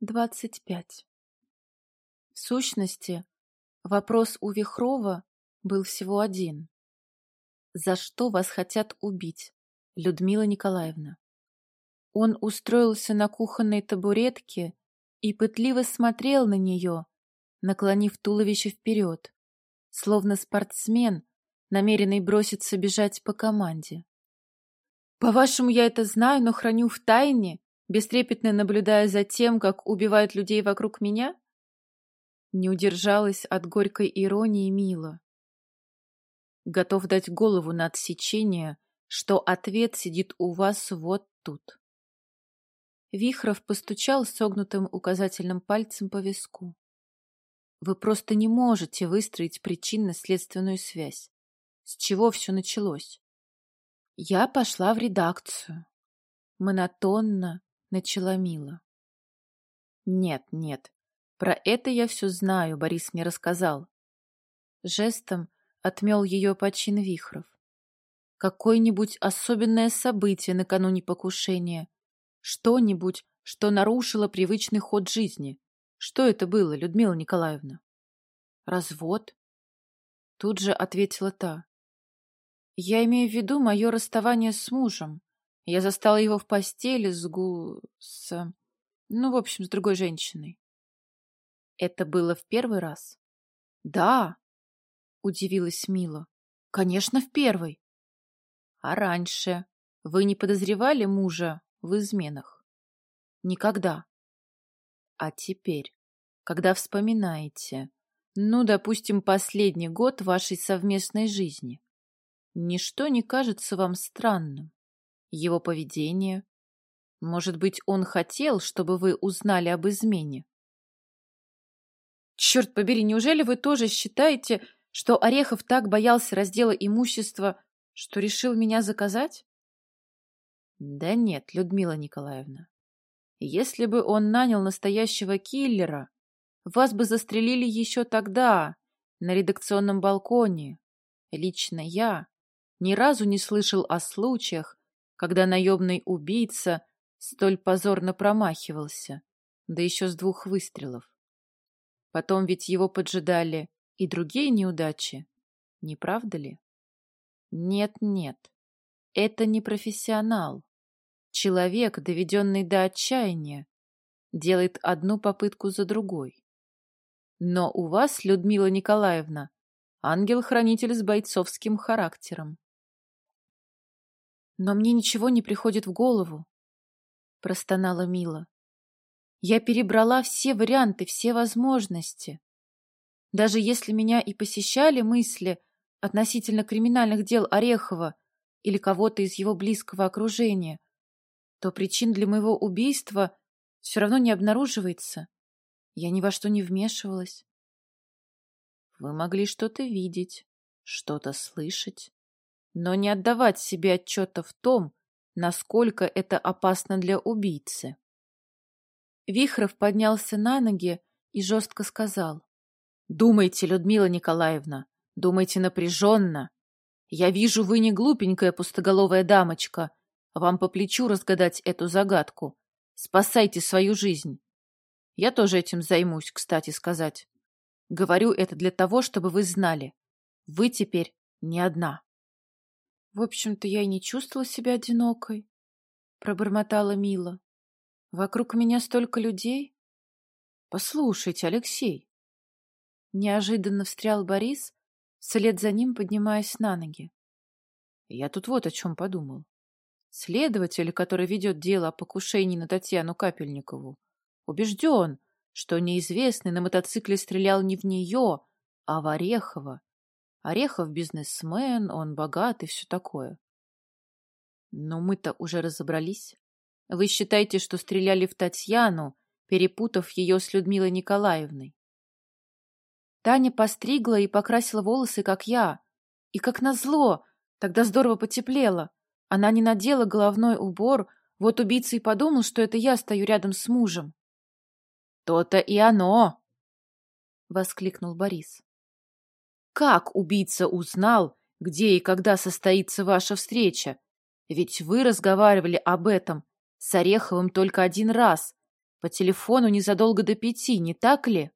25. В сущности, вопрос у Вихрова был всего один. За что вас хотят убить, Людмила Николаевна? Он устроился на кухонной табуретке и пытливо смотрел на нее, наклонив туловище вперед, словно спортсмен, намеренный броситься бежать по команде. По-вашему, я это знаю, но храню в тайне, бестрепетно наблюдая за тем, как убивают людей вокруг меня? Не удержалась от горькой иронии Мила. Готов дать голову на отсечение, что ответ сидит у вас вот тут. Вихров постучал согнутым указательным пальцем по виску. Вы просто не можете выстроить причинно-следственную связь. С чего все началось? Я пошла в редакцию. Монотонно, начала Мила. Нет, нет, про это я все знаю, Борис мне рассказал. Жестом отмел ее почин Вихров. Какое-нибудь особенное событие накануне покушения, что-нибудь, что нарушило привычный ход жизни. Что это было, Людмила Николаевна? Развод? Тут же ответила та. Я имею в виду мое расставание с мужем. Я застала его в постели с гу... с... Ну, в общем, с другой женщиной. Это было в первый раз? Да, удивилась Мила. Конечно, в первый. А раньше вы не подозревали мужа в изменах? Никогда. А теперь, когда вспоминаете, ну, допустим, последний год вашей совместной жизни, ничто не кажется вам странным? Его поведение? Может быть, он хотел, чтобы вы узнали об измене? Черт побери, неужели вы тоже считаете, что Орехов так боялся раздела имущества, что решил меня заказать? Да нет, Людмила Николаевна. Если бы он нанял настоящего киллера, вас бы застрелили еще тогда, на редакционном балконе. Лично я ни разу не слышал о случаях, когда наемный убийца столь позорно промахивался, да еще с двух выстрелов. Потом ведь его поджидали и другие неудачи, не правда ли? Нет-нет, это не профессионал. Человек, доведенный до отчаяния, делает одну попытку за другой. Но у вас, Людмила Николаевна, ангел-хранитель с бойцовским характером. Но мне ничего не приходит в голову, — простонала Мила. Я перебрала все варианты, все возможности. Даже если меня и посещали мысли относительно криминальных дел Орехова или кого-то из его близкого окружения, то причин для моего убийства все равно не обнаруживается. Я ни во что не вмешивалась. Вы могли что-то видеть, что-то слышать, но не отдавать себе отчета в том, насколько это опасно для убийцы. Вихров поднялся на ноги и жестко сказал. «Думайте, Людмила Николаевна, думайте напряженно. Я вижу, вы не глупенькая пустоголовая дамочка. Вам по плечу разгадать эту загадку. Спасайте свою жизнь. Я тоже этим займусь, кстати сказать. Говорю это для того, чтобы вы знали. Вы теперь не одна. В общем-то, я и не чувствовала себя одинокой, пробормотала Мила. Вокруг меня столько людей. Послушайте, Алексей. Неожиданно встрял Борис, вслед за ним поднимаясь на ноги. Я тут вот о чем подумал. Следователь, который ведет дело о покушении на Татьяну Капельникову, убежден, что неизвестный на мотоцикле стрелял не в нее, а в Орехова. Орехов бизнесмен, он богат и все такое. Но мы-то уже разобрались. Вы считаете, что стреляли в Татьяну, перепутав ее с Людмилой Николаевной. Таня постригла и покрасила волосы, как я. И как назло, тогда здорово потеплело. Она не надела головной убор, вот убийца и подумал, что это я стою рядом с мужем. «То-то и оно!» — воскликнул Борис. «Как убийца узнал, где и когда состоится ваша встреча? Ведь вы разговаривали об этом с Ореховым только один раз, По телефону незадолго до пяти, не так ли?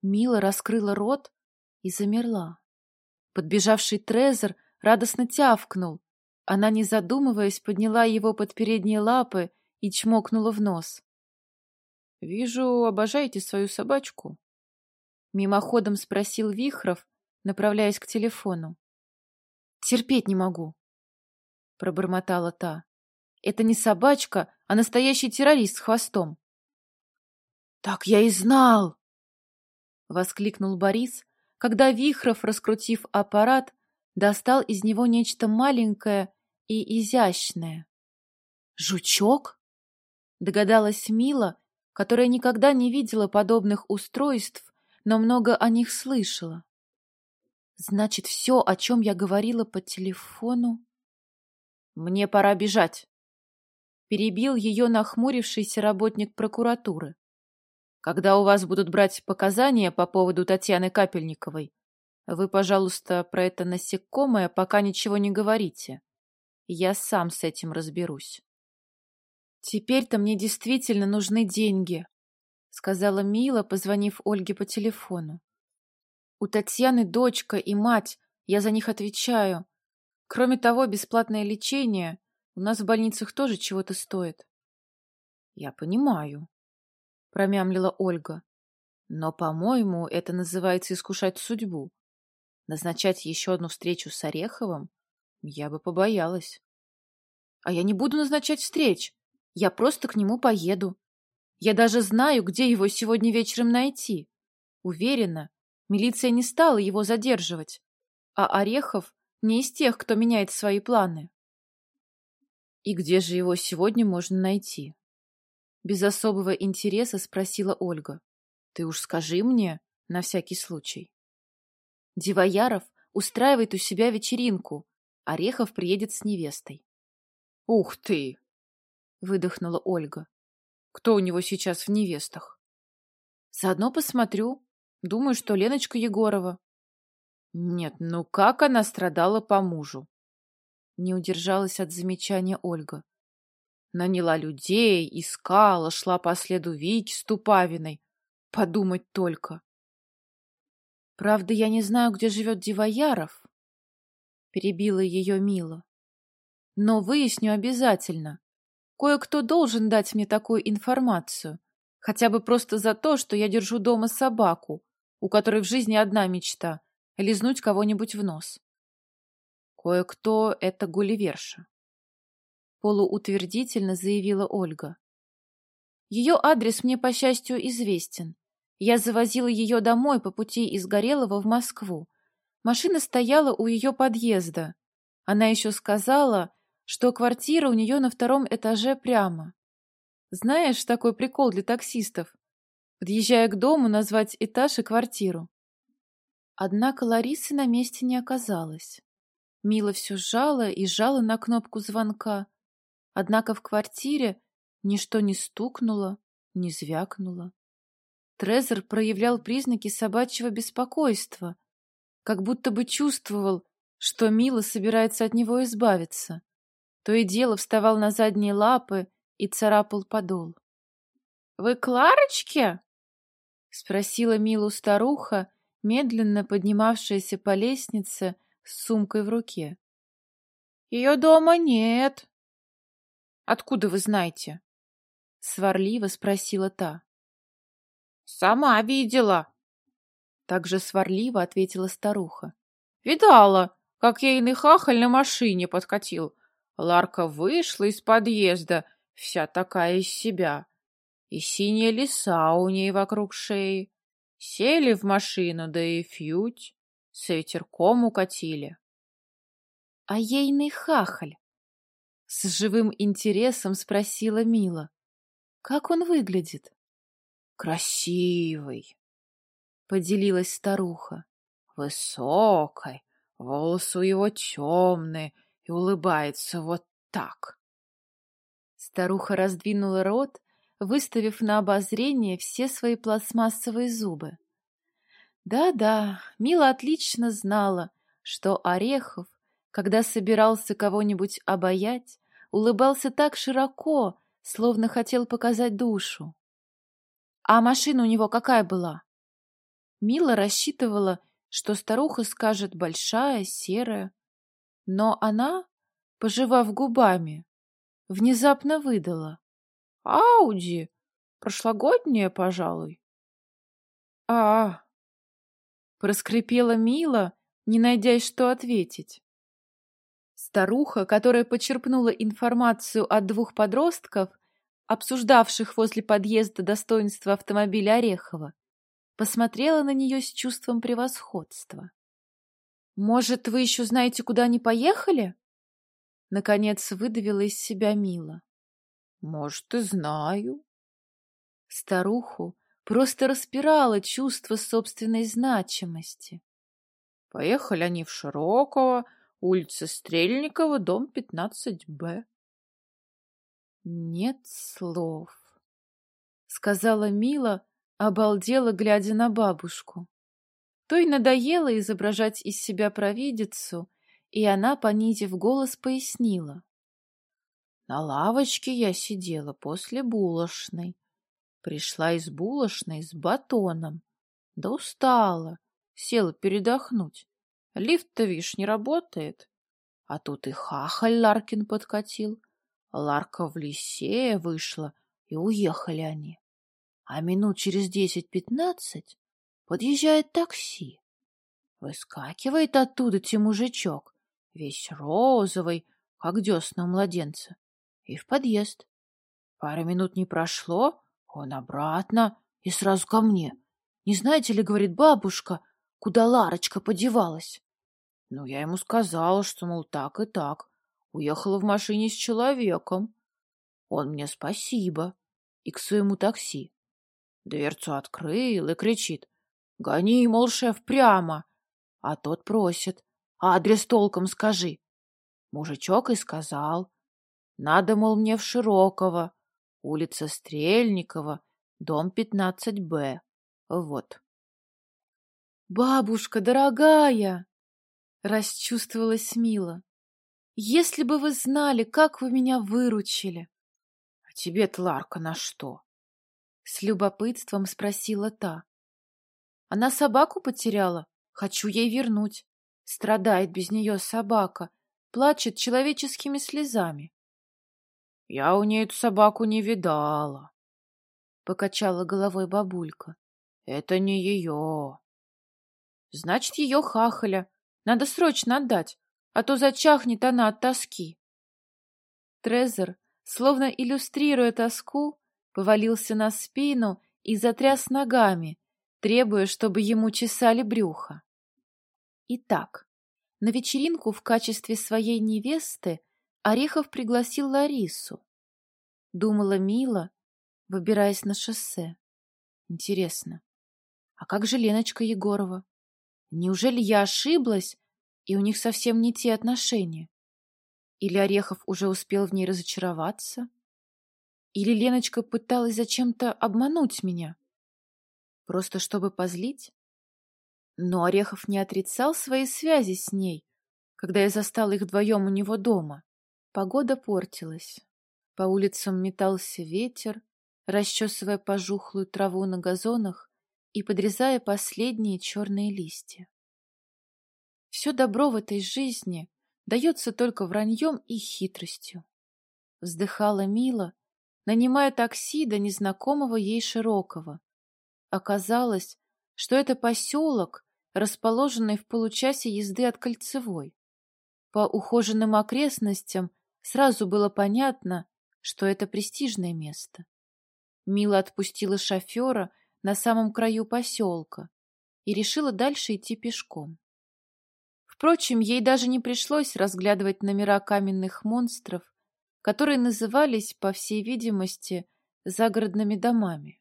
Мила раскрыла рот и замерла. Подбежавший Трезор радостно тявкнул. Она, не задумываясь, подняла его под передние лапы и чмокнула в нос. — Вижу, обожаете свою собачку. Мимоходом спросил Вихров, направляясь к телефону. — Терпеть не могу, — пробормотала та. — Это не собачка, а настоящий террорист с хвостом. — Так я и знал! — воскликнул Борис, когда Вихров, раскрутив аппарат, достал из него нечто маленькое и изящное. «Жучок?» — догадалась Мила, которая никогда не видела подобных устройств, но много о них слышала. «Значит, все, о чем я говорила по телефону...» «Мне пора бежать», — перебил ее нахмурившийся работник прокуратуры. Когда у вас будут брать показания по поводу Татьяны Капельниковой, вы, пожалуйста, про это насекомое пока ничего не говорите. Я сам с этим разберусь. Теперь-то мне действительно нужны деньги, сказала Мила, позвонив Ольге по телефону. У Татьяны дочка и мать, я за них отвечаю. Кроме того, бесплатное лечение у нас в больницах тоже чего-то стоит. Я понимаю, — промямлила Ольга. «Но, по-моему, это называется искушать судьбу. Назначать еще одну встречу с Ореховым я бы побоялась». «А я не буду назначать встреч. Я просто к нему поеду. Я даже знаю, где его сегодня вечером найти. Уверена, милиция не стала его задерживать. А Орехов не из тех, кто меняет свои планы». «И где же его сегодня можно найти?» Без особого интереса спросила Ольга. Ты уж скажи мне, на всякий случай. Дивояров устраивает у себя вечеринку. Орехов приедет с невестой. Ух ты! Выдохнула Ольга. Кто у него сейчас в невестах? Заодно посмотрю. Думаю, что Леночка Егорова. Нет, ну как она страдала по мужу? Не удержалась от замечания Ольга. Наняла людей, искала, шла по следу Вики с Тупавиной. Подумать только. Правда, я не знаю, где живет Дивояров, перебила ее Мила. Но выясню обязательно. Кое-кто должен дать мне такую информацию, хотя бы просто за то, что я держу дома собаку, у которой в жизни одна мечта — лизнуть кого-нибудь в нос. Кое-кто — это Гулливерша полуутвердительно заявила Ольга. Ее адрес мне, по счастью, известен. Я завозила ее домой по пути из Горелого в Москву. Машина стояла у ее подъезда. Она еще сказала, что квартира у нее на втором этаже прямо. Знаешь, такой прикол для таксистов. Подъезжая к дому, назвать этаж и квартиру. Однако Ларисы на месте не оказалось. Мила все сжала и сжала на кнопку звонка, Однако в квартире ничто не стукнуло, не звякнуло. Трезор проявлял признаки собачьего беспокойства, как будто бы чувствовал, что Мила собирается от него избавиться. То и дело вставал на задние лапы и царапал подол. — Вы Кларочки? — спросила Милу старуха, медленно поднимавшаяся по лестнице с сумкой в руке. — Ее дома нет, Откуда вы знаете? Сварливо спросила та. Сама видела. Также сварливо ответила старуха. Видала, как ейный хахаль на машине подкатил. Ларка вышла из подъезда, вся такая из себя. И синие леса у ней вокруг шеи. Сели в машину, да и фьють, с ветерком укатили. — А ейный хахаль с живым интересом спросила Мила. Как он выглядит? Красивый, поделилась старуха. Высокой, волосы его темные и улыбается вот так. Старуха раздвинула рот, выставив на обозрение все свои пластмассовые зубы. Да-да, Мила отлично знала, что Орехов когда собирался кого-нибудь обаять, улыбался так широко, словно хотел показать душу. А машина у него какая была? Мила рассчитывала, что старуха скажет большая, серая, но она, пожевав губами, внезапно выдала. «Ауди! Прошлогодняя, пожалуй». «А, проскрипела Мила, не найдя что ответить. Старуха, которая почерпнула информацию от двух подростков, обсуждавших возле подъезда достоинства автомобиля Орехова, посмотрела на нее с чувством превосходства. «Может, вы еще знаете, куда они поехали?» Наконец выдавила из себя Мила. «Может, и знаю». Старуху просто распирало чувство собственной значимости. Поехали они в Широкого, улица Стрельникова, дом 15Б. Нет слов, сказала Мила, обалдела, глядя на бабушку. Той надоело изображать из себя провидицу, и она, понизив голос, пояснила. На лавочке я сидела после булочной. Пришла из булочной с батоном. Да устала, села передохнуть. Лифт-то, видишь, не работает. А тут и хахаль Ларкин подкатил. Ларка в лесе вышла, и уехали они. А минут через десять-пятнадцать подъезжает такси. Выскакивает оттуда мужичок, весь розовый, как десна у младенца, и в подъезд. Пара минут не прошло, он обратно и сразу ко мне. Не знаете ли, говорит бабушка, куда Ларочка подевалась? Ну, я ему сказала, что, мол, так и так. Уехала в машине с человеком. Он мне спасибо. И к своему такси. Дверцу открыл и кричит. Гони, мол, шеф, прямо. А тот просит. Адрес толком скажи. Мужичок и сказал. Надо, мол, мне в Широкого. Улица Стрельникова, дом 15Б. Вот. «Бабушка, дорогая!» — расчувствовалась Мила. «Если бы вы знали, как вы меня выручили!» «А тебе-то, Ларка, на что?» — с любопытством спросила та. «Она собаку потеряла. Хочу ей вернуть. Страдает без нее собака, плачет человеческими слезами. Я у ней эту собаку не видала. Покачала головой бабулька. Это не ее. Значит, ее хахаля. Надо срочно отдать, а то зачахнет она от тоски. Трезор, словно иллюстрируя тоску, повалился на спину и затряс ногами, требуя, чтобы ему чесали брюхо. Итак, на вечеринку в качестве своей невесты Орехов пригласил Ларису. Думала Мила, выбираясь на шоссе. Интересно, а как же Леночка Егорова? Неужели я ошиблась, и у них совсем не те отношения? Или Орехов уже успел в ней разочароваться? Или Леночка пыталась зачем-то обмануть меня? Просто чтобы позлить? Но Орехов не отрицал свои связи с ней, когда я застала их вдвоем у него дома. Погода портилась. По улицам метался ветер, расчесывая пожухлую траву на газонах и подрезая последние черные листья. Все добро в этой жизни дается только враньем и хитростью. Вздыхала Мила, нанимая такси до незнакомого ей Широкого. Оказалось, что это поселок, расположенный в получасе езды от Кольцевой. По ухоженным окрестностям Сразу было понятно, что это престижное место. Мила отпустила шофера на самом краю поселка и решила дальше идти пешком. Впрочем, ей даже не пришлось разглядывать номера каменных монстров, которые назывались, по всей видимости, загородными домами.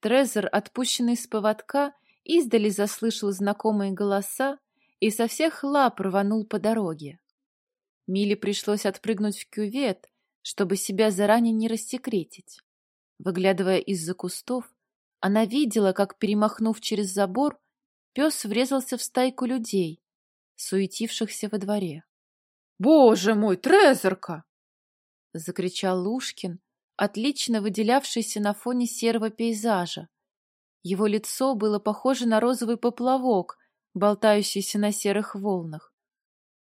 Трезор, отпущенный с поводка, издали заслышал знакомые голоса и со всех лап рванул по дороге. Миле пришлось отпрыгнуть в кювет, чтобы себя заранее не рассекретить. Выглядывая из-за кустов, она видела, как, перемахнув через забор, пес врезался в стайку людей, суетившихся во дворе. — Боже мой, Трезорка! — закричал Лушкин, отлично выделявшийся на фоне серого пейзажа. Его лицо было похоже на розовый поплавок, болтающийся на серых волнах.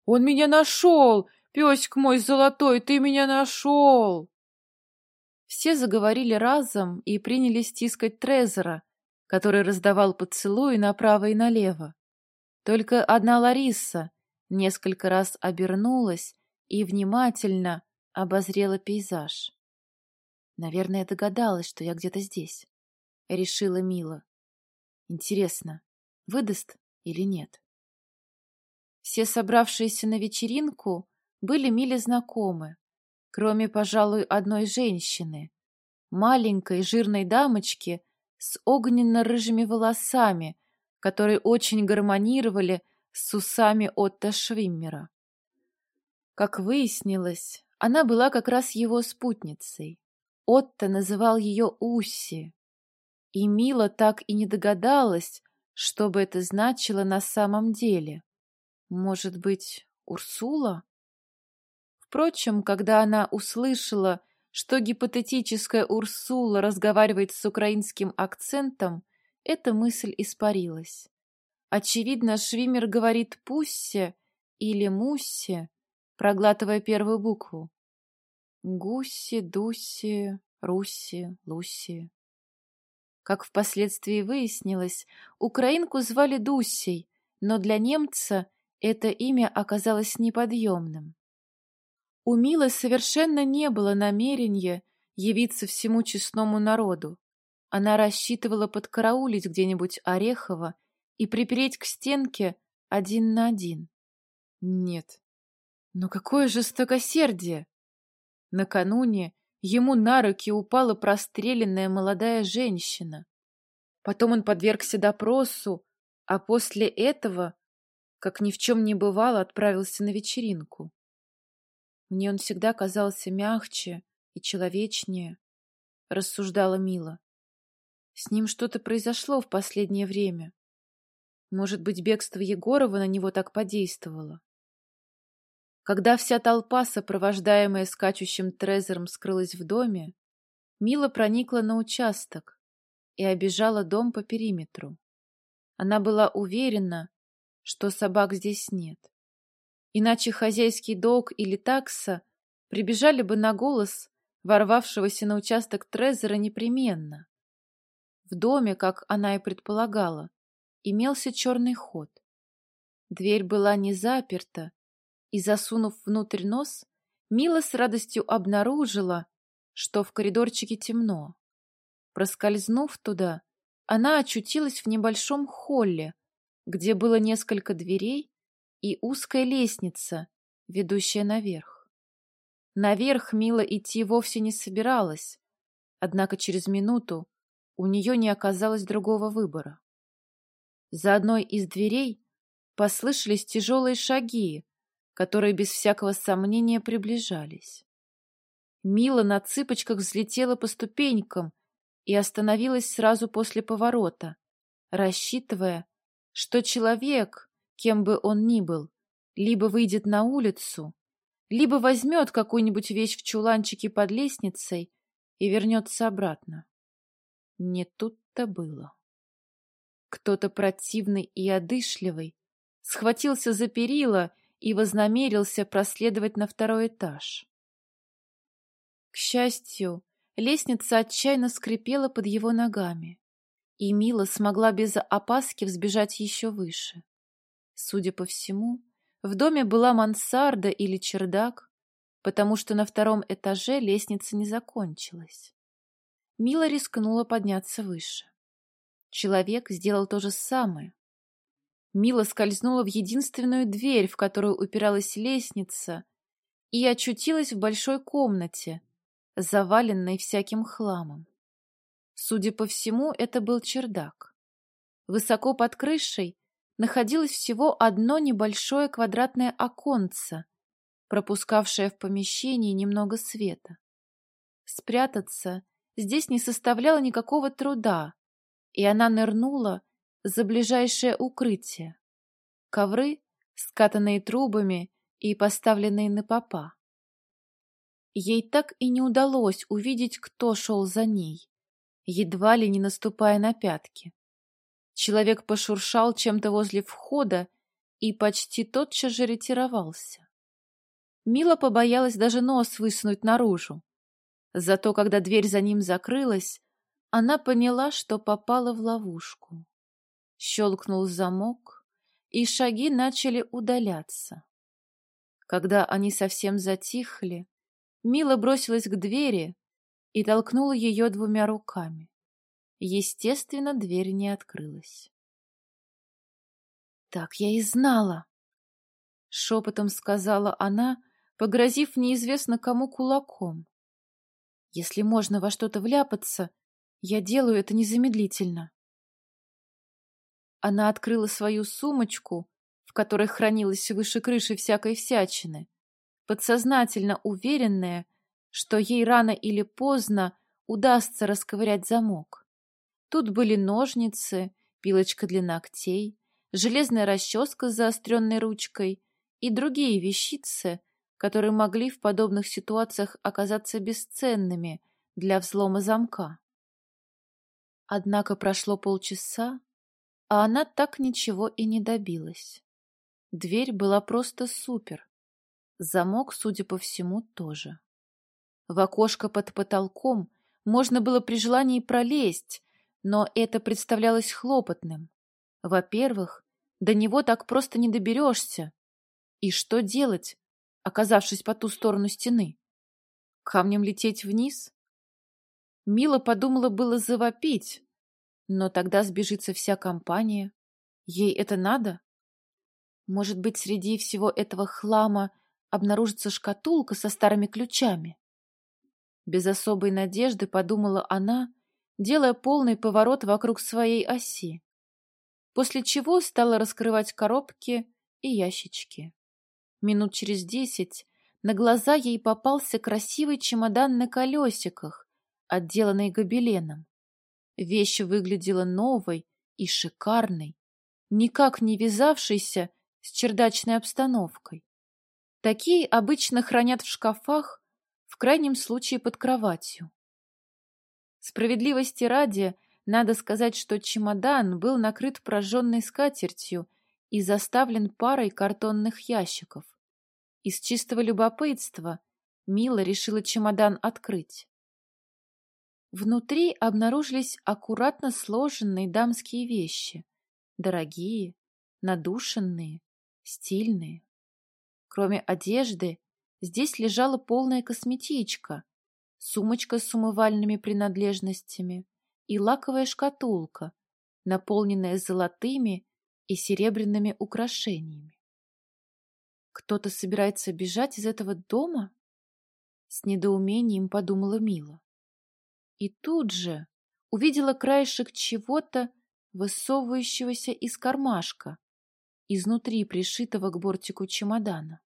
«Он меня нашел! Песик мой золотой, ты меня нашел!» Все заговорили разом и принялись тискать Трезора, который раздавал поцелуи направо и налево. Только одна Лариса несколько раз обернулась и внимательно обозрела пейзаж. Наверное, догадалась, что я где-то здесь. Решила Мила. Интересно, выдаст или нет? Все собравшиеся на вечеринку были Миле знакомы, кроме, пожалуй, одной женщины, маленькой жирной дамочки с огненно-рыжими волосами, которые очень гармонировали с усами Отто Швиммера. Как выяснилось, она была как раз его спутницей. Отто называл ее Усси, и Мила так и не догадалась, что бы это значило на самом деле. Может быть, Урсула? Впрочем, когда она услышала, что гипотетическая Урсула разговаривает с украинским акцентом, эта мысль испарилась. Очевидно, Швимер говорит «пуссе» или «муссе», проглатывая первую букву. Гуси, Дуси, Руси, Луси. Как впоследствии выяснилось, украинку звали Дусей, но для немца это имя оказалось неподъемным. У Милы совершенно не было намерения явиться всему честному народу. Она рассчитывала подкараулить где-нибудь Орехова и припереть к стенке один на один. Нет. Но какое жестокосердие! Накануне ему на руки упала простреленная молодая женщина. Потом он подвергся допросу, а после этого, как ни в чем не бывало, отправился на вечеринку. Мне он всегда казался мягче и человечнее, рассуждала Мила. С ним что-то произошло в последнее время. Может быть, бегство Егорова на него так подействовало. Когда вся толпа, сопровождаемая скачущим трезером, скрылась в доме, Мила проникла на участок и обижала дом по периметру. Она была уверена, что собак здесь нет. Иначе хозяйский долг или такса прибежали бы на голос ворвавшегося на участок Трезора непременно. В доме, как она и предполагала, имелся черный ход. Дверь была не заперта, и, засунув внутрь нос, Мила с радостью обнаружила, что в коридорчике темно. Проскользнув туда, она очутилась в небольшом холле, где было несколько дверей и узкая лестница, ведущая наверх. Наверх Мила идти вовсе не собиралась, однако через минуту у нее не оказалось другого выбора. За одной из дверей послышались тяжелые шаги, которые без всякого сомнения приближались. Мила на цыпочках взлетела по ступенькам и остановилась сразу после поворота, рассчитывая, что человек, кем бы он ни был, либо выйдет на улицу, либо возьмет какую-нибудь вещь в чуланчике под лестницей и вернется обратно. Не тут-то было. Кто-то противный и одышливый схватился за перила и вознамерился проследовать на второй этаж. К счастью, лестница отчаянно скрипела под его ногами, и Мила смогла без опаски взбежать еще выше. Судя по всему, в доме была мансарда или чердак, потому что на втором этаже лестница не закончилась. Мила рискнула подняться выше. Человек сделал то же самое. Мила скользнула в единственную дверь, в которую упиралась лестница, и очутилась в большой комнате, заваленной всяким хламом. Судя по всему, это был чердак. Высоко под крышей находилось всего одно небольшое квадратное оконце, пропускавшее в помещении немного света. Спрятаться здесь не составляло никакого труда, и она нырнула за ближайшее укрытие. Ковры, скатанные трубами и поставленные на попа. Ей так и не удалось увидеть, кто шел за ней, едва ли не наступая на пятки. Человек пошуршал чем-то возле входа и почти тотчас же ретировался. Мила побоялась даже нос высунуть наружу. Зато когда дверь за ним закрылась, она поняла, что попала в ловушку. Щелкнул замок, и шаги начали удаляться. Когда они совсем затихли, Мила бросилась к двери и толкнула ее двумя руками. Естественно, дверь не открылась. «Так я и знала!» — шепотом сказала она, погрозив неизвестно кому кулаком. «Если можно во что-то вляпаться, я делаю это незамедлительно». Она открыла свою сумочку, в которой хранилась выше крыши всякой всячины, подсознательно уверенная, что ей рано или поздно удастся расковырять замок. Тут были ножницы, пилочка для ногтей, железная расческа с заостренной ручкой и другие вещицы, которые могли в подобных ситуациях оказаться бесценными для взлома замка. Однако прошло полчаса, а она так ничего и не добилась. Дверь была просто супер. Замок, судя по всему, тоже. В окошко под потолком можно было при желании пролезть, но это представлялось хлопотным. Во-первых, до него так просто не доберешься. И что делать, оказавшись по ту сторону стены? Камнем лететь вниз? Мила подумала было завопить, но тогда сбежится вся компания. Ей это надо? Может быть, среди всего этого хлама обнаружится шкатулка со старыми ключами. Без особой надежды подумала она, делая полный поворот вокруг своей оси, после чего стала раскрывать коробки и ящички. Минут через десять на глаза ей попался красивый чемодан на колесиках, отделанный гобеленом. Вещь выглядела новой и шикарной, никак не вязавшейся с чердачной обстановкой. Такие обычно хранят в шкафах, в крайнем случае под кроватью. Справедливости ради, надо сказать, что чемодан был накрыт прожженной скатертью и заставлен парой картонных ящиков. Из чистого любопытства Мила решила чемодан открыть. Внутри обнаружились аккуратно сложенные дамские вещи, дорогие, надушенные, стильные. Кроме одежды, здесь лежала полная косметичка, сумочка с умывальными принадлежностями и лаковая шкатулка, наполненная золотыми и серебряными украшениями. Кто-то собирается бежать из этого дома? С недоумением подумала Мила. И тут же увидела краешек чего-то, высовывающегося из кармашка, изнутри пришитого к бортику чемодана.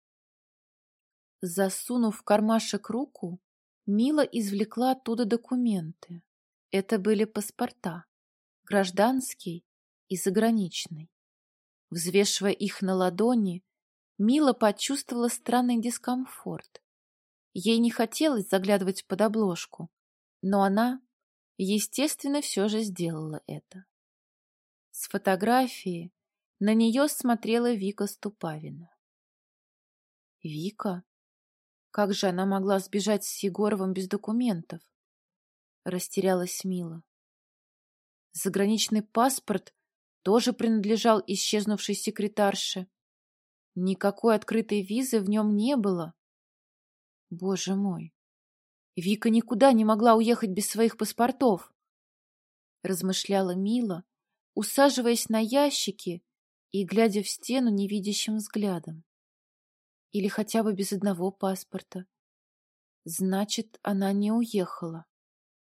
Засунув в кармашек руку, Мила извлекла оттуда документы. Это были паспорта, гражданский и заграничный. Взвешивая их на ладони, Мила почувствовала странный дискомфорт. Ей не хотелось заглядывать под обложку, но она, естественно, все же сделала это. С фотографии на нее смотрела Вика Ступавина. Вика? Как же она могла сбежать с Егоровым без документов? Растерялась Мила. Заграничный паспорт тоже принадлежал исчезнувшей секретарше. Никакой открытой визы в нем не было. Боже мой! Вика никуда не могла уехать без своих паспортов. Размышляла Мила, усаживаясь на ящики и глядя в стену невидящим взглядом. Или хотя бы без одного паспорта. Значит, она не уехала.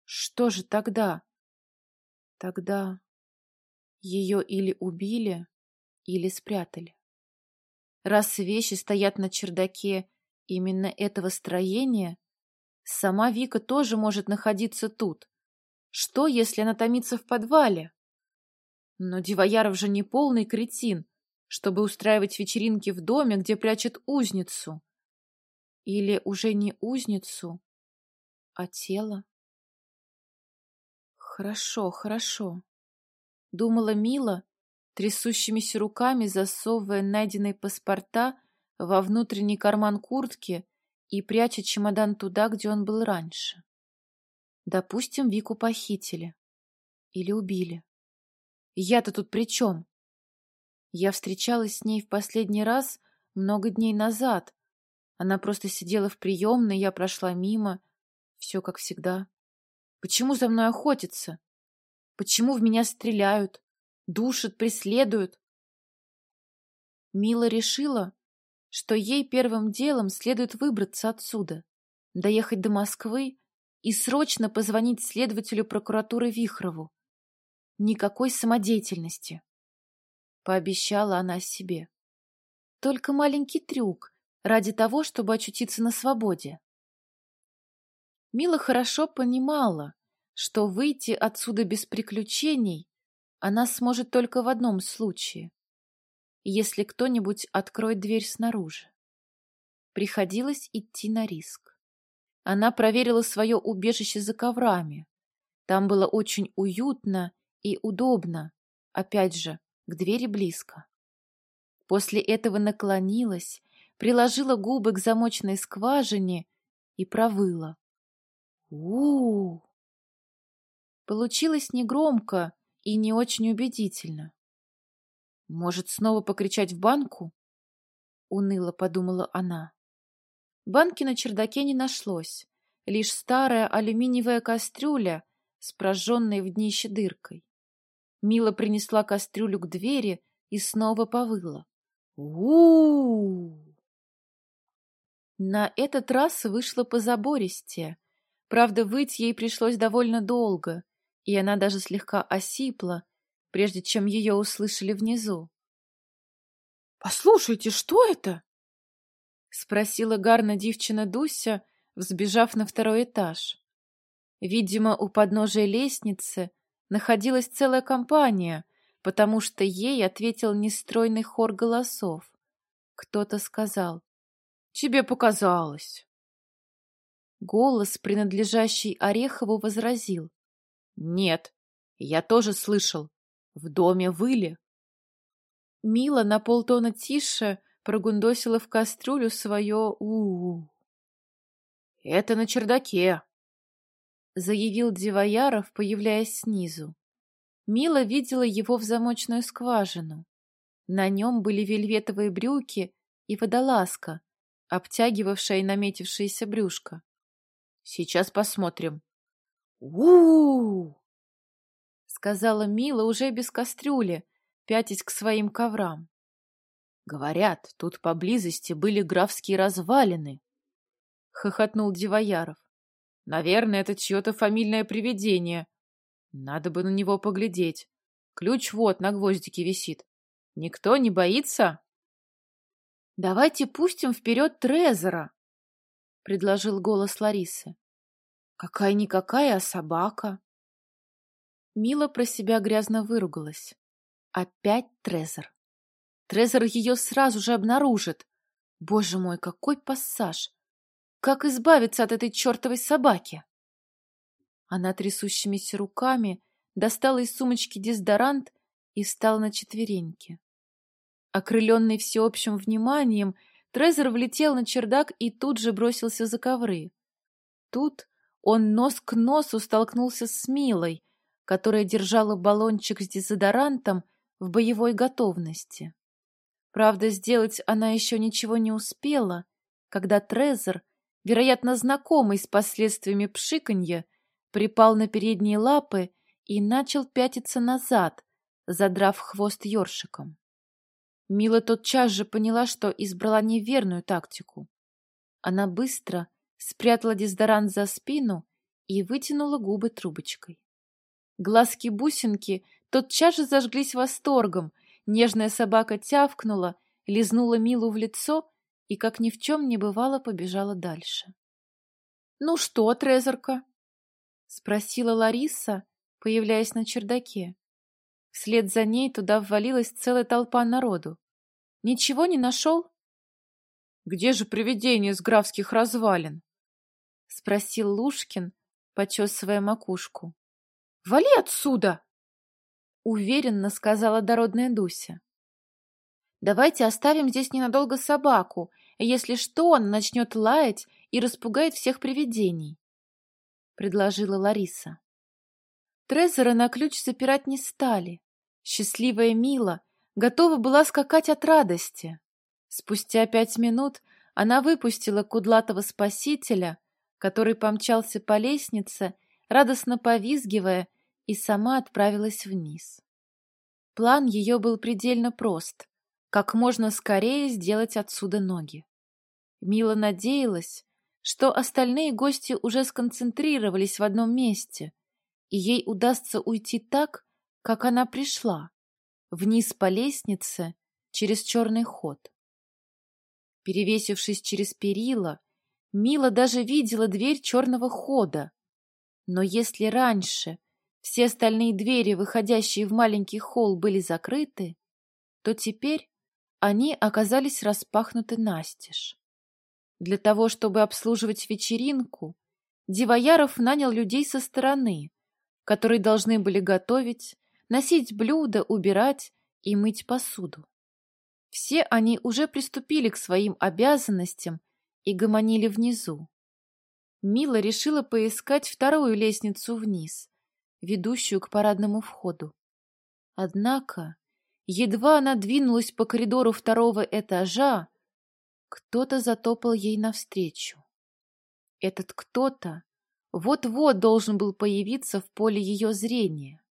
Что же тогда? Тогда ее или убили, или спрятали. Раз вещи стоят на чердаке именно этого строения, сама Вика тоже может находиться тут. Что, если она томится в подвале? Но Дивояров же не полный кретин, чтобы устраивать вечеринки в доме, где прячет узницу. Или уже не узницу, а тело? Хорошо, хорошо. Думала Мила, трясущимися руками засовывая найденные паспорта во внутренний карман куртки и пряча чемодан туда, где он был раньше. Допустим, Вику похитили. Или убили. Я-то тут при чем? Я встречалась с ней в последний раз много дней назад. Она просто сидела в приемной, я прошла мимо. Все как всегда. Почему за мной охотятся? Почему в меня стреляют, душат, преследуют? Мила решила, что ей первым делом следует выбраться отсюда, доехать до Москвы и срочно позвонить следователю прокуратуры Вихрову. Никакой самодеятельности, пообещала она себе. Только маленький трюк ради того, чтобы очутиться на свободе. Мила хорошо понимала, что выйти отсюда без приключений она сможет только в одном случае, если кто-нибудь откроет дверь снаружи. Приходилось идти на риск. Она проверила свое убежище за коврами. Там было очень уютно и удобно, опять же, к двери близко. После этого наклонилась, приложила губы к замочной скважине и провыла. у, -у, -у Получилось негромко и не очень убедительно. «Может, снова покричать в банку?» — уныло подумала она. Банки на чердаке не нашлось, лишь старая алюминиевая кастрюля с прожженной в днище дыркой. Мила принесла кастрюлю к двери и снова повыла. у, -у, На этот раз вышло позабористее. Правда, выть ей пришлось довольно долго, и она даже слегка осипла, прежде чем ее услышали внизу. «Послушайте, что это?» — спросила гарна девчина Дуся, взбежав на второй этаж. Видимо, у подножия лестницы находилась целая компания, потому что ей ответил нестройный хор голосов. Кто-то сказал «Тебе показалось». Голос, принадлежащий Орехову, возразил нет, я тоже слышал. В доме выли. Мила на полтона тише прогундосила в кастрюлю свое у, -у, -у. Это на чердаке, заявил Дивояров, появляясь снизу. Мила видела его в замочную скважину. На нем были вельветовые брюки и водолазка, обтягивавшая наметившееся брюшко. Сейчас посмотрим у сказала Мила уже без кастрюли, пятясь к своим коврам. Говорят, тут поблизости были графские развалины, хохотнул Дивояров. Наверное, это чье-то фамильное привидение. Надо бы на него поглядеть. Ключ вот на гвоздике висит. Никто не боится? Давайте пустим вперед Трезора, предложил голос Ларисы. Какая-никакая, а собака. Мила про себя грязно выругалась. Опять Трезор. Трезор ее сразу же обнаружит. Боже мой, какой пассаж! Как избавиться от этой чертовой собаки? Она трясущимися руками достала из сумочки дезодорант и встала на четвереньки. Окрыленный всеобщим вниманием, Трезор влетел на чердак и тут же бросился за ковры. Тут он нос к носу столкнулся с Милой, которая держала баллончик с дезодорантом в боевой готовности. Правда, сделать она еще ничего не успела, когда Трезор, вероятно, знакомый с последствиями пшиканья, припал на передние лапы и начал пятиться назад, задрав хвост ёршиком. Мила тотчас же поняла, что избрала неверную тактику. Она быстро, спрятала дезодорант за спину и вытянула губы трубочкой. Глазки-бусинки тотчас же зажглись восторгом, нежная собака тявкнула, лизнула Милу в лицо и, как ни в чем не бывало, побежала дальше. — Ну что, Трезорка? — спросила Лариса, появляясь на чердаке. Вслед за ней туда ввалилась целая толпа народу. — Ничего не нашел? Где же привидение с графских развалин? — спросил Лушкин, почесывая макушку. — Вали отсюда! — уверенно сказала дородная Дуся. — Давайте оставим здесь ненадолго собаку, если что, она начнет лаять и распугает всех привидений, — предложила Лариса. Трезора на ключ запирать не стали. Счастливая Мила готова была скакать от радости. Спустя пять минут она выпустила кудлатого спасителя, который помчался по лестнице, радостно повизгивая, и сама отправилась вниз. План ее был предельно прост — как можно скорее сделать отсюда ноги. Мила надеялась, что остальные гости уже сконцентрировались в одном месте, и ей удастся уйти так, как она пришла, вниз по лестнице через черный ход. Перевесившись через перила, Мила даже видела дверь черного хода. Но если раньше все остальные двери, выходящие в маленький холл, были закрыты, то теперь они оказались распахнуты настежь. Для того, чтобы обслуживать вечеринку, Дивояров нанял людей со стороны, которые должны были готовить, носить блюда, убирать и мыть посуду. Все они уже приступили к своим обязанностям и гомонили внизу. Мила решила поискать вторую лестницу вниз, ведущую к парадному входу. Однако, едва она двинулась по коридору второго этажа, кто-то затопал ей навстречу. Этот кто-то вот-вот должен был появиться в поле ее зрения.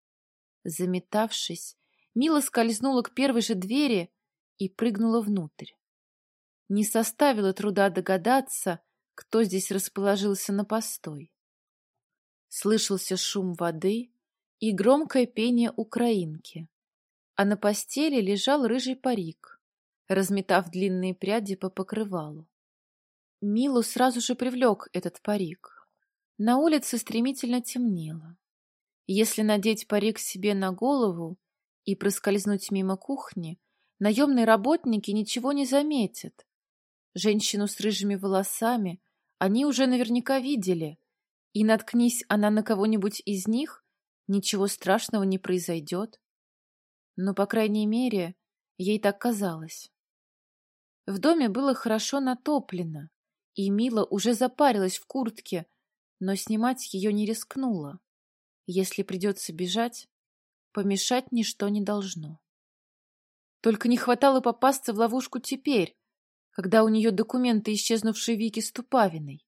Заметавшись, Мила скользнула к первой же двери и прыгнула внутрь. Не составило труда догадаться, кто здесь расположился на постой. Слышался шум воды и громкое пение украинки, а на постели лежал рыжий парик, разметав длинные пряди по покрывалу. Милу сразу же привлек этот парик. На улице стремительно темнело. Если надеть парик себе на голову и проскользнуть мимо кухни, наемные работники ничего не заметят. Женщину с рыжими волосами они уже наверняка видели, и наткнись она на кого-нибудь из них, ничего страшного не произойдет. Но, по крайней мере, ей так казалось. В доме было хорошо натоплено, и Мила уже запарилась в куртке, но снимать ее не рискнула. Если придется бежать, помешать ничто не должно. Только не хватало попасться в ловушку теперь, когда у нее документы, исчезнувшие Вики Ступавиной.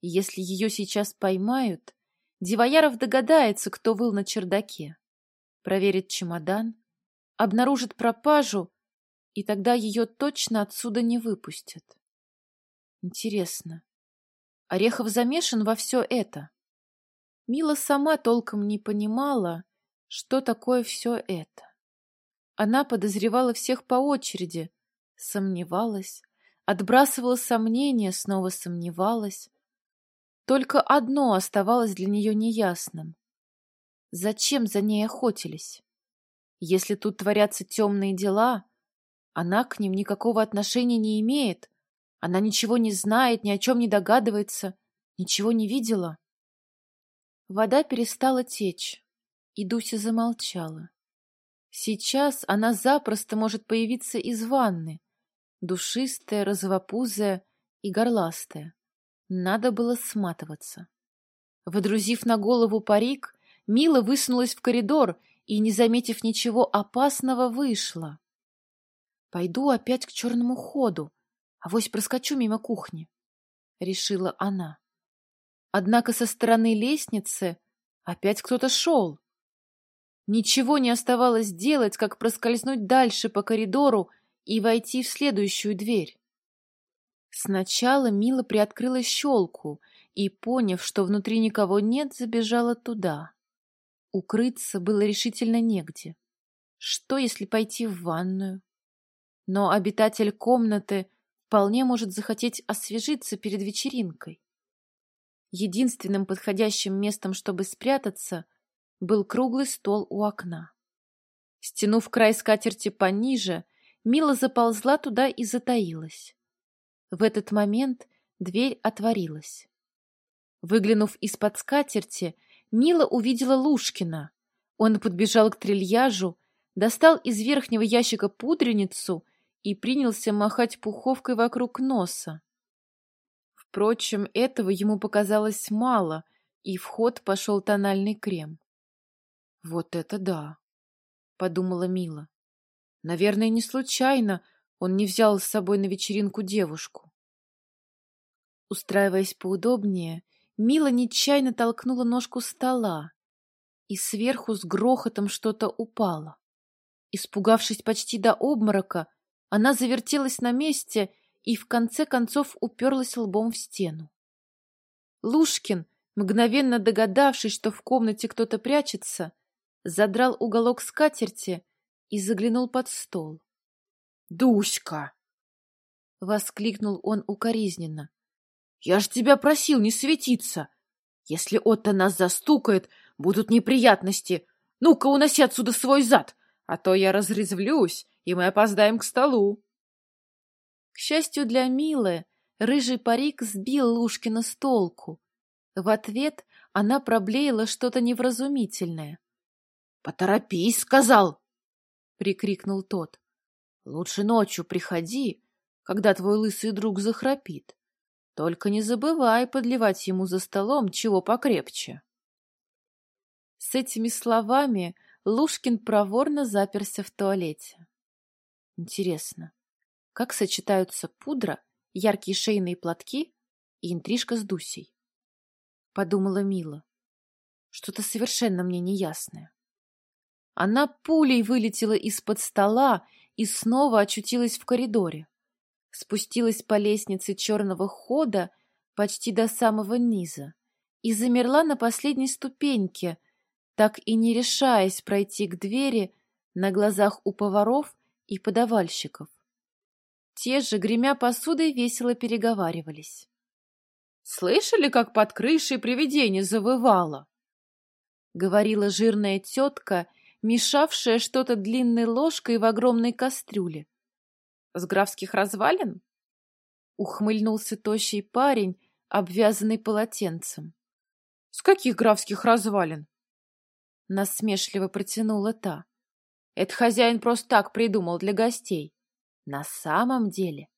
И если ее сейчас поймают, Дивояров догадается, кто был на чердаке, проверит чемодан, обнаружит пропажу, и тогда ее точно отсюда не выпустят. Интересно, Орехов замешан во все это? Мила сама толком не понимала, что такое все это. Она подозревала всех по очереди, сомневалась, отбрасывала сомнения, снова сомневалась. Только одно оставалось для нее неясным. Зачем за ней охотились? Если тут творятся темные дела, она к ним никакого отношения не имеет. Она ничего не знает, ни о чем не догадывается, ничего не видела. Вода перестала течь, и Дуся замолчала. Сейчас она запросто может появиться из ванны, душистая, розовопузая и горластая. Надо было сматываться. Водрузив на голову парик, Мила высунулась в коридор и, не заметив ничего опасного, вышла. «Пойду опять к черному ходу, авось проскочу мимо кухни», — решила она. Однако со стороны лестницы опять кто-то шел. Ничего не оставалось делать, как проскользнуть дальше по коридору и войти в следующую дверь. Сначала Мила приоткрыла щелку и, поняв, что внутри никого нет, забежала туда. Укрыться было решительно негде. Что, если пойти в ванную? Но обитатель комнаты вполне может захотеть освежиться перед вечеринкой. Единственным подходящим местом, чтобы спрятаться, был круглый стол у окна. Стянув край скатерти пониже, Мила заползла туда и затаилась. В этот момент дверь отворилась. Выглянув из-под скатерти, Мила увидела Лушкина. Он подбежал к трильяжу, достал из верхнего ящика пудреницу и принялся махать пуховкой вокруг носа. Впрочем, этого ему показалось мало, и в ход пошел тональный крем. «Вот это да!» — подумала Мила. «Наверное, не случайно он не взял с собой на вечеринку девушку». Устраиваясь поудобнее, Мила нечаянно толкнула ножку стола, и сверху с грохотом что-то упало. Испугавшись почти до обморока, она завертелась на месте и в конце концов уперлась лбом в стену. Лушкин, мгновенно догадавшись, что в комнате кто-то прячется, задрал уголок скатерти и заглянул под стол. «Дуська!» — воскликнул он укоризненно. Я ж тебя просил не светиться. Если Отто нас застукает, будут неприятности. Ну-ка, уноси отсюда свой зад, а то я разрезвлюсь, и мы опоздаем к столу. К счастью для Милы, рыжий парик сбил Лушкина с толку. В ответ она проблеяла что-то невразумительное. — Поторопись, — сказал! — прикрикнул тот. — Лучше ночью приходи, когда твой лысый друг захрапит. Только не забывай подливать ему за столом чего покрепче. С этими словами Лушкин проворно заперся в туалете. Интересно, как сочетаются пудра, яркие шейные платки и интрижка с Дусей? Подумала Мила. Что-то совершенно мне неясное. Она пулей вылетела из-под стола и снова очутилась в коридоре спустилась по лестнице черного хода почти до самого низа и замерла на последней ступеньке, так и не решаясь пройти к двери на глазах у поваров и подавальщиков. Те же, гремя посудой, весело переговаривались. «Слышали, как под крышей привидение завывало?» — говорила жирная тетка, мешавшая что-то длинной ложкой в огромной кастрюле. С графских развалин? Ухмыльнулся тощий парень, обвязанный полотенцем. С каких графских развалин? Насмешливо протянула та. Это хозяин просто так придумал для гостей. На самом деле,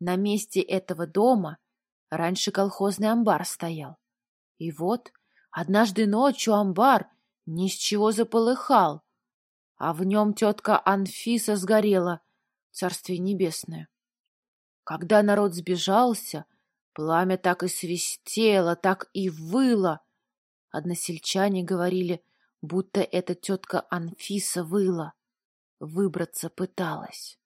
на месте этого дома раньше колхозный амбар стоял. И вот, однажды ночью амбар ни с чего заполыхал, а в нем тетка Анфиса сгорела, Царствие Небесное. Когда народ сбежался, пламя так и свистело, так и выло. Односельчане говорили, будто эта тетка Анфиса выла, выбраться пыталась.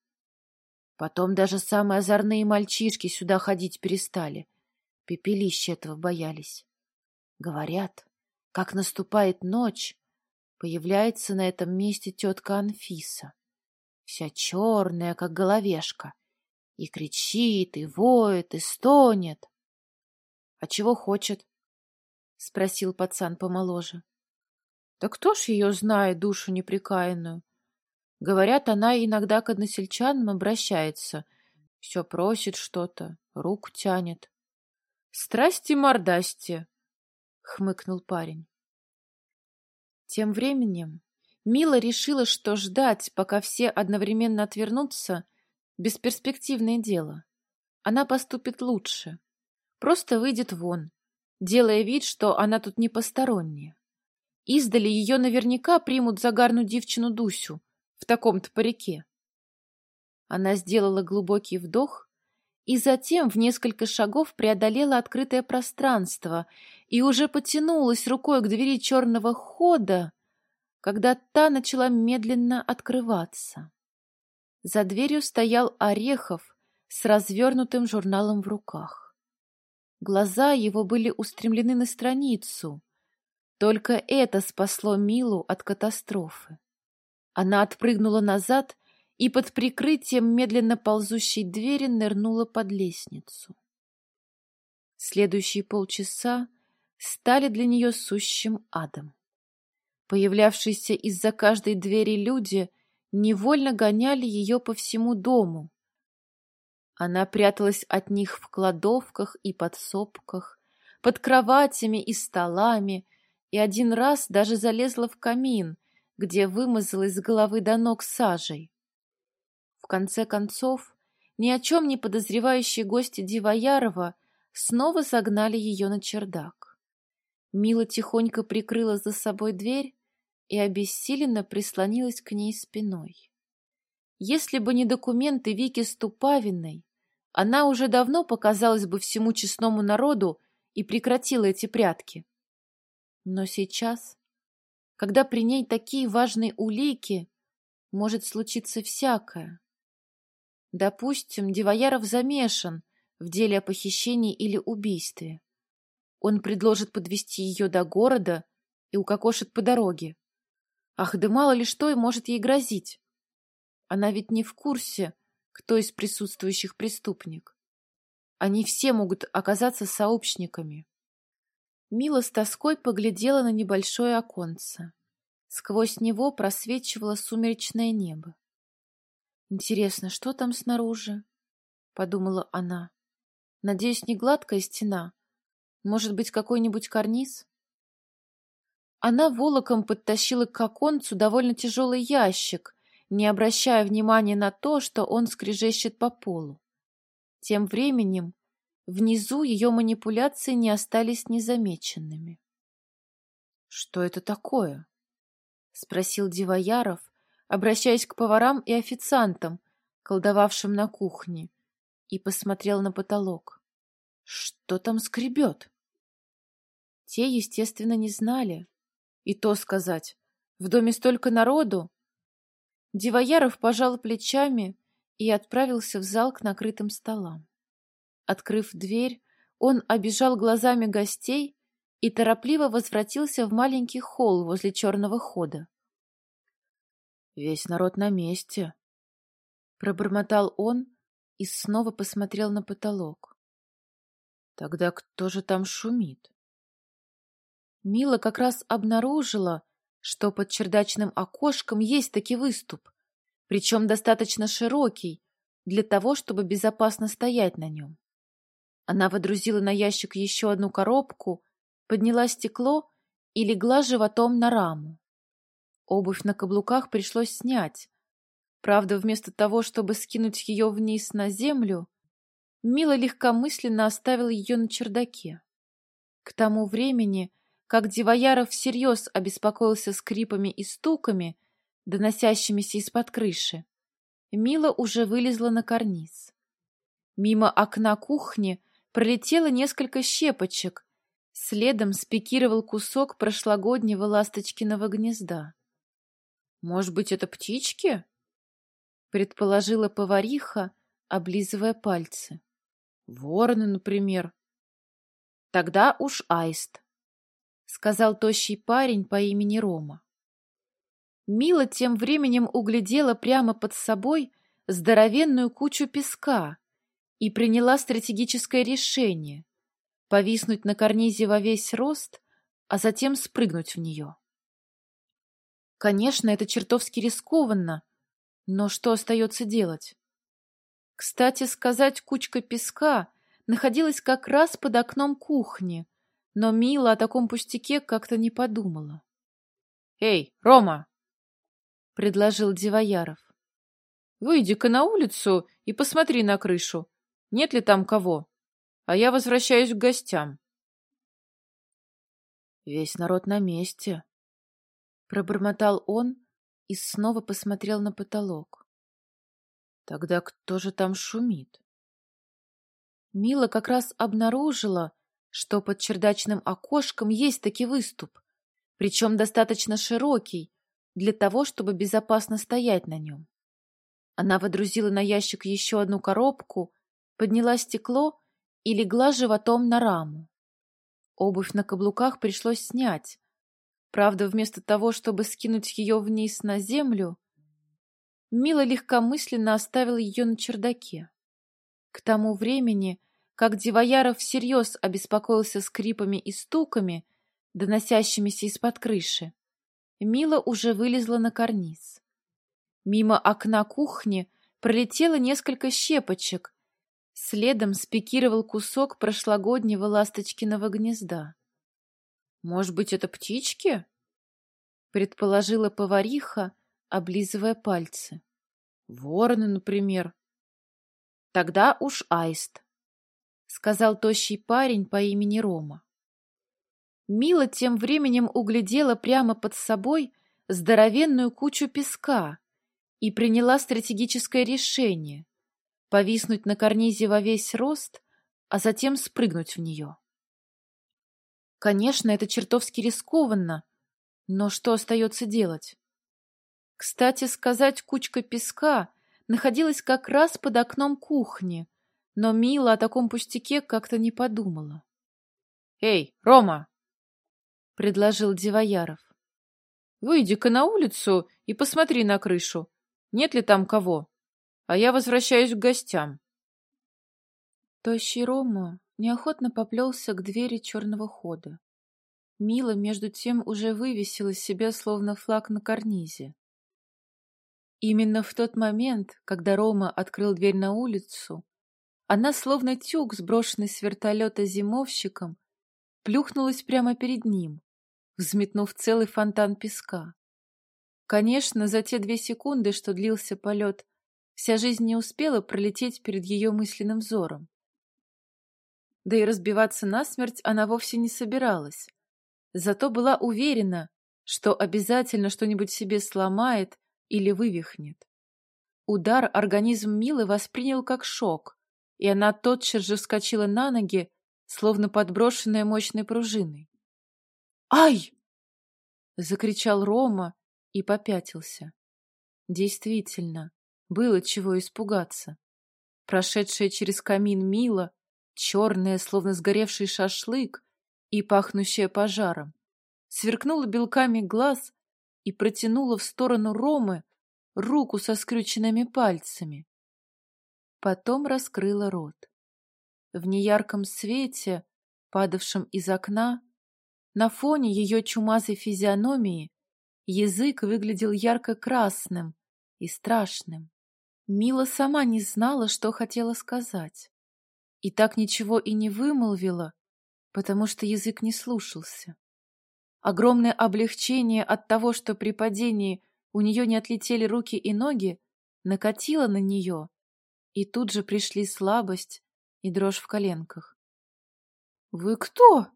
Потом даже самые озорные мальчишки сюда ходить перестали. Пепелище этого боялись. Говорят, как наступает ночь, появляется на этом месте тетка Анфиса вся черная, как головешка, и кричит, и воет, и стонет. — А чего хочет? — спросил пацан помоложе. — Да кто ж ее знает, душу неприкаянную? Говорят, она иногда к односельчанам обращается, все просит что-то, руку тянет. — Страсти мордасти! — хмыкнул парень. Тем временем Мила решила, что ждать, пока все одновременно отвернутся, бесперспективное дело. Она поступит лучше. Просто выйдет вон, делая вид, что она тут не посторонняя. Издали ее наверняка примут за гарную девчину Дусю в таком-то парике. Она сделала глубокий вдох и затем в несколько шагов преодолела открытое пространство и уже потянулась рукой к двери черного хода, когда та начала медленно открываться. За дверью стоял Орехов с развернутым журналом в руках. Глаза его были устремлены на страницу. Только это спасло Милу от катастрофы. Она отпрыгнула назад и под прикрытием медленно ползущей двери нырнула под лестницу. Следующие полчаса стали для нее сущим адом. Появлявшиеся из-за каждой двери люди невольно гоняли ее по всему дому. Она пряталась от них в кладовках и подсобках, под кроватями и столами, и один раз даже залезла в камин, где вымазалась с головы до ног сажей. Конце концов, ни о чем не подозревающие гости Дивоярова снова загнали ее на чердак. Мила тихонько прикрыла за собой дверь и обессиленно прислонилась к ней спиной. Если бы не документы Вики Ступавиной, она уже давно показалась бы всему честному народу и прекратила эти прятки. Но сейчас, когда при ней такие важные улики, может случиться всякое. Допустим, Дивояров замешан в деле о похищении или убийстве. Он предложит подвести ее до города и укокошит по дороге. Ах, да мало ли что и может ей грозить. Она ведь не в курсе, кто из присутствующих преступник. Они все могут оказаться сообщниками. Мила с тоской поглядела на небольшое оконце. Сквозь него просвечивало сумеречное небо. «Интересно, что там снаружи?» — подумала она. «Надеюсь, не гладкая стена. Может быть, какой-нибудь карниз?» Она волоком подтащила к оконцу довольно тяжелый ящик, не обращая внимания на то, что он скрежещет по полу. Тем временем внизу ее манипуляции не остались незамеченными. «Что это такое?» — спросил Дивояров, обращаясь к поварам и официантам, колдовавшим на кухне, и посмотрел на потолок. Что там скребет? Те, естественно, не знали. И то сказать, в доме столько народу. Дивояров пожал плечами и отправился в зал к накрытым столам. Открыв дверь, он обижал глазами гостей и торопливо возвратился в маленький холл возле черного хода. Весь народ на месте. Пробормотал он и снова посмотрел на потолок. Тогда кто же там шумит? Мила как раз обнаружила, что под чердачным окошком есть таки выступ, причем достаточно широкий, для того, чтобы безопасно стоять на нем. Она водрузила на ящик еще одну коробку, подняла стекло и легла животом на раму. Обувь на каблуках пришлось снять. Правда, вместо того, чтобы скинуть ее вниз на землю, Мила легкомысленно оставила ее на чердаке. К тому времени, как Дивояров всерьез обеспокоился скрипами и стуками, доносящимися из-под крыши, Мила уже вылезла на карниз. Мимо окна кухни пролетело несколько щепочек, следом спикировал кусок прошлогоднего ласточкиного гнезда. Может быть, это птички? Предположила повариха, облизывая пальцы. Вороны, например. Тогда уж аист, сказал тощий парень по имени Рома. Мила тем временем углядела прямо под собой здоровенную кучу песка и приняла стратегическое решение — повиснуть на карнизе во весь рост, а затем спрыгнуть в нее. Конечно, это чертовски рискованно, но что остается делать? Кстати сказать, кучка песка находилась как раз под окном кухни, но Мила о таком пустяке как-то не подумала. — Эй, Рома! — предложил Дивояров. — Выйди-ка на улицу и посмотри на крышу. Нет ли там кого? А я возвращаюсь к гостям. Весь народ на месте, Пробормотал он и снова посмотрел на потолок. Тогда кто же там шумит? Мила как раз обнаружила, что под чердачным окошком есть таки выступ, причем достаточно широкий, для того, чтобы безопасно стоять на нем. Она водрузила на ящик еще одну коробку, подняла стекло и легла животом на раму. Обувь на каблуках пришлось снять, Правда, вместо того, чтобы скинуть ее вниз на землю, Мила легкомысленно оставила ее на чердаке. К тому времени, как Дивояров всерьез обеспокоился скрипами и стуками, доносящимися из-под крыши, Мила уже вылезла на карниз. Мимо окна кухни пролетело несколько щепочек, Следом спикировал кусок прошлогоднего ласточкиного гнезда. «Может быть, это птички?» — предположила повариха, облизывая пальцы. «Вороны, например». «Тогда уж аист», — сказал тощий парень по имени Рома. Мила тем временем углядела прямо под собой здоровенную кучу песка и приняла стратегическое решение повиснуть на карнизе во весь рост, а затем спрыгнуть в нее. Конечно, это чертовски рискованно, но что остается делать? Кстати сказать, кучка песка находилась как раз под окном кухни, но Мила о таком пустяке как-то не подумала. «Эй, Рома!» — предложил Дивояров. «Выйди-ка на улицу и посмотри на крышу. Нет ли там кого?» а я возвращаюсь к гостям. Тощий Рома неохотно поплелся к двери черного хода. Мила, между тем, уже вывесила себя, словно флаг на карнизе. Именно в тот момент, когда Рома открыл дверь на улицу, она, словно тюк, сброшенный с вертолета зимовщиком, плюхнулась прямо перед ним, взметнув целый фонтан песка. Конечно, за те две секунды, что длился полет, Вся жизнь не успела пролететь перед ее мысленным взором. Да и разбиваться насмерть она вовсе не собиралась. Зато была уверена, что обязательно что-нибудь себе сломает или вывихнет. Удар организм Милы воспринял как шок, и она тотчас же вскочила на ноги, словно подброшенная мощной пружиной. «Ай!» — закричал Рома и попятился. Действительно, было чего испугаться. Прошедшая через камин Мила, черная, словно сгоревший шашлык и пахнущая пожаром, сверкнула белками глаз и протянула в сторону Ромы руку со скрюченными пальцами. Потом раскрыла рот. В неярком свете, падавшем из окна, на фоне ее чумазой физиономии язык выглядел ярко-красным и страшным. Мила сама не знала, что хотела сказать. И так ничего и не вымолвила, потому что язык не слушался. Огромное облегчение от того, что при падении у нее не отлетели руки и ноги, накатило на нее, и тут же пришли слабость и дрожь в коленках. «Вы кто?»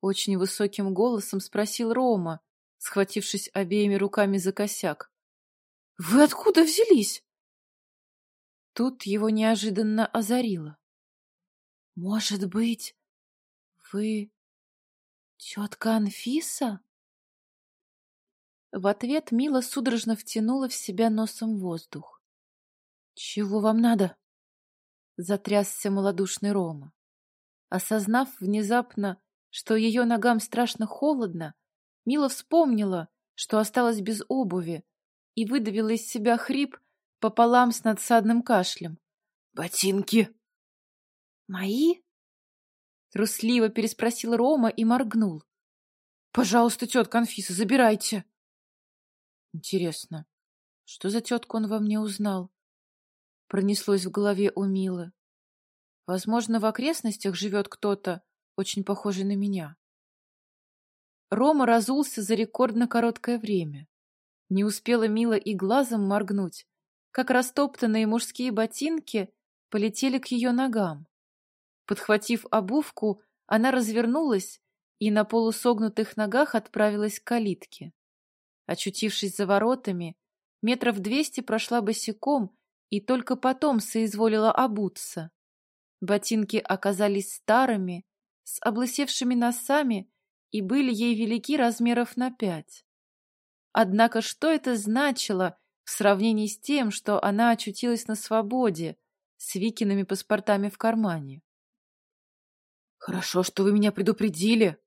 Очень высоким голосом спросил Рома, схватившись обеими руками за косяк. Вы откуда взялись? Тут его неожиданно озарило. Может быть, вы тетка Анфиса? В ответ Мила судорожно втянула в себя носом воздух. «Чего вам надо?» — затрясся малодушный Рома. Осознав внезапно, что ее ногам страшно холодно, Мила вспомнила, что осталась без обуви, и выдавила из себя хрип пополам с надсадным кашлем. «Ботинки!» «Мои?» Трусливо переспросил Рома и моргнул. «Пожалуйста, тетка Анфиса, забирайте!» Интересно, что за тетку он во мне узнал? Пронеслось в голове у Милы. Возможно, в окрестностях живет кто-то, очень похожий на меня. Рома разулся за рекордно короткое время. Не успела Мила и глазом моргнуть, как растоптанные мужские ботинки полетели к ее ногам. Подхватив обувку, она развернулась и на полусогнутых ногах отправилась к калитке. Очутившись за воротами, метров двести прошла босиком и только потом соизволила обуться. Ботинки оказались старыми, с облысевшими носами и были ей велики размеров на пять. Однако что это значило в сравнении с тем, что она очутилась на свободе, с Викиными паспортами в кармане? «Хорошо, что вы меня предупредили!»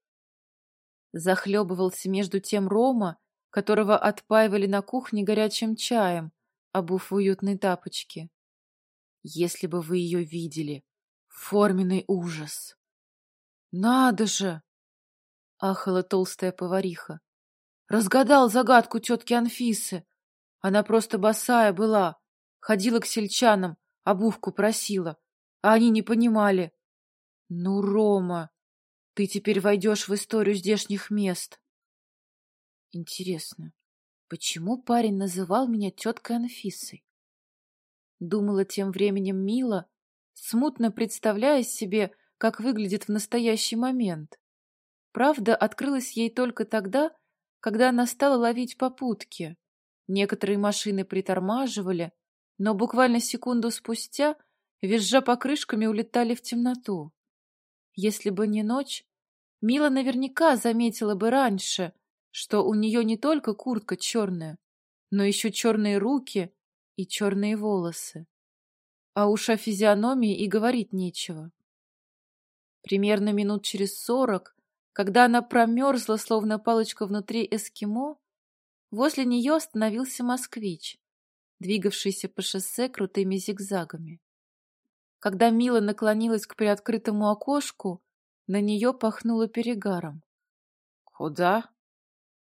Захлебывался между тем Рома, которого отпаивали на кухне горячим чаем, обув в уютной тапочке. «Если бы вы ее видели! Форменный ужас!» «Надо же!» — ахала толстая повариха. Разгадал загадку тетки Анфисы. Она просто босая была, ходила к сельчанам, обувку просила, а они не понимали. Ну, Рома, ты теперь войдешь в историю здешних мест. Интересно, почему парень называл меня теткой Анфисой? Думала тем временем Мила, смутно представляя себе, как выглядит в настоящий момент. Правда открылась ей только тогда, когда она стала ловить попутки. Некоторые машины притормаживали, но буквально секунду спустя, визжа покрышками, улетали в темноту. Если бы не ночь, Мила наверняка заметила бы раньше, что у нее не только куртка черная, но еще черные руки и черные волосы. А уж о физиономии и говорить нечего. Примерно минут через сорок, когда она промерзла, словно палочка внутри эскимо, возле нее остановился москвич, двигавшийся по шоссе крутыми зигзагами. Когда Мила наклонилась к приоткрытому окошку, на нее пахнуло перегаром. «Куда?»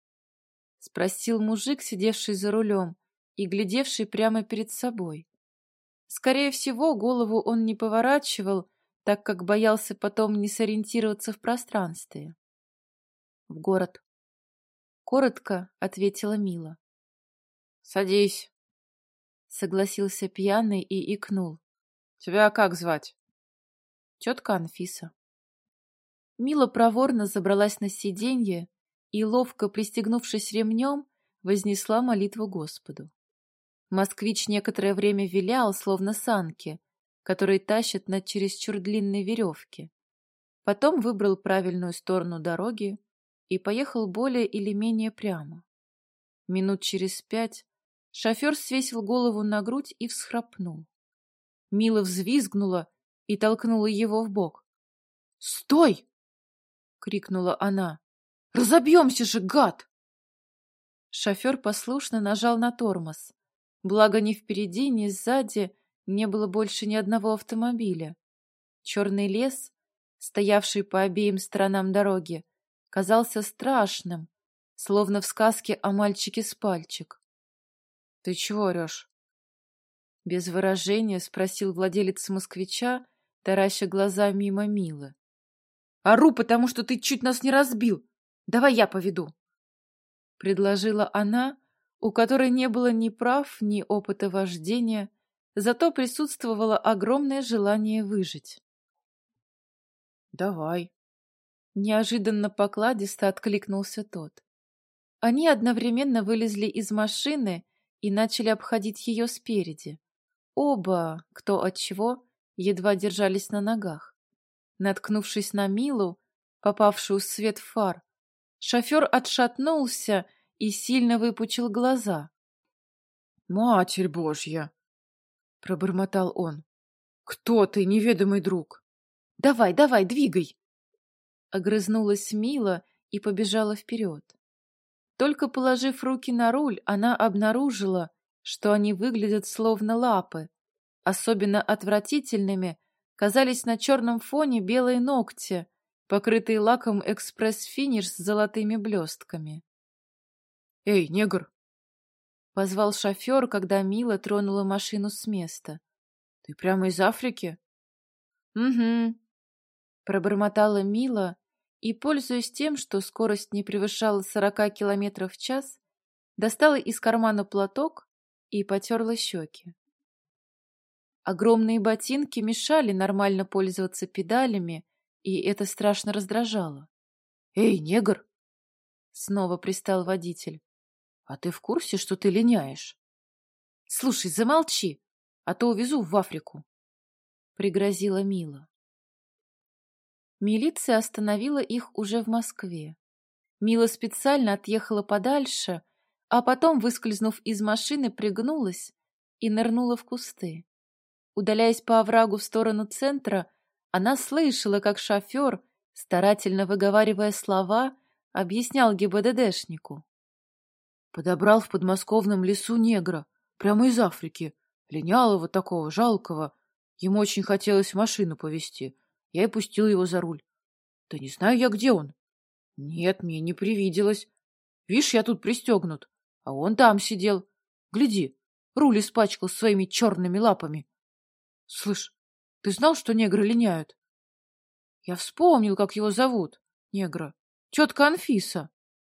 — спросил мужик, сидевший за рулем и глядевший прямо перед собой. Скорее всего, голову он не поворачивал, так как боялся потом не сориентироваться в пространстве. «В город», — коротко ответила Мила. «Садись», — согласился пьяный и икнул. «Тебя как звать?» «Тетка Анфиса». Мила проворно забралась на сиденье и, ловко пристегнувшись ремнем, вознесла молитву Господу. Москвич некоторое время вилял, словно санки, которые тащат на чересчур длинной веревке. Потом выбрал правильную сторону дороги и поехал более или менее прямо. Минут через пять шофер свесил голову на грудь и всхрапнул. Мила взвизгнула и толкнула его в бок. «Стой!» — крикнула она. «Разобьемся же, гад!» Шофер послушно нажал на тормоз. Благо ни впереди, ни сзади не было больше ни одного автомобиля. Черный лес, стоявший по обеим сторонам дороги, казался страшным, словно в сказке о мальчике с пальчик. — Ты чего орешь? Без выражения спросил владелец москвича, тараща глаза мимо Милы. — Ору, потому что ты чуть нас не разбил. Давай я поведу. Предложила она, у которой не было ни прав, ни опыта вождения, зато присутствовало огромное желание выжить. «Давай», — неожиданно покладисто откликнулся тот. Они одновременно вылезли из машины и начали обходить ее спереди. Оба, кто от чего, едва держались на ногах. Наткнувшись на Милу, попавшую в свет фар, шофер отшатнулся и сильно выпучил глаза. «Матерь Божья!» — пробормотал он. «Кто ты, неведомый друг?» «Давай, давай, двигай!» Огрызнулась Мила и побежала вперед. Только положив руки на руль, она обнаружила, что они выглядят словно лапы. Особенно отвратительными казались на черном фоне белые ногти, покрытые лаком экспресс-финиш с золотыми блестками. «Эй, негр!» — позвал шофер, когда Мила тронула машину с места. «Ты прямо из Африки?» «Угу», — пробормотала Мила и, пользуясь тем, что скорость не превышала сорока километров в час, достала из кармана платок и потерла щеки. Огромные ботинки мешали нормально пользоваться педалями, и это страшно раздражало. «Эй, негр!» Снова пристал водитель. А ты в курсе, что ты линяешь? Слушай, замолчи, а то увезу в Африку. Пригрозила Мила. Милиция остановила их уже в Москве. Мила специально отъехала подальше, а потом, выскользнув из машины, пригнулась и нырнула в кусты. Удаляясь по оврагу в сторону центра, она слышала, как шофер, старательно выговаривая слова, объяснял ГИБДДшнику. Подобрал в подмосковном лесу негра, прямо из Африки, линялого такого, жалкого. Ему очень хотелось машину повезти. Я и пустил его за руль. Да не знаю я, где он. Нет, мне не привиделось. Видишь, я тут пристегнут, а он там сидел. Гляди, руль испачкал своими черными лапами. Слышь, ты знал, что негры линяют? Я вспомнил, как его зовут, негра. Тетка Анфиса.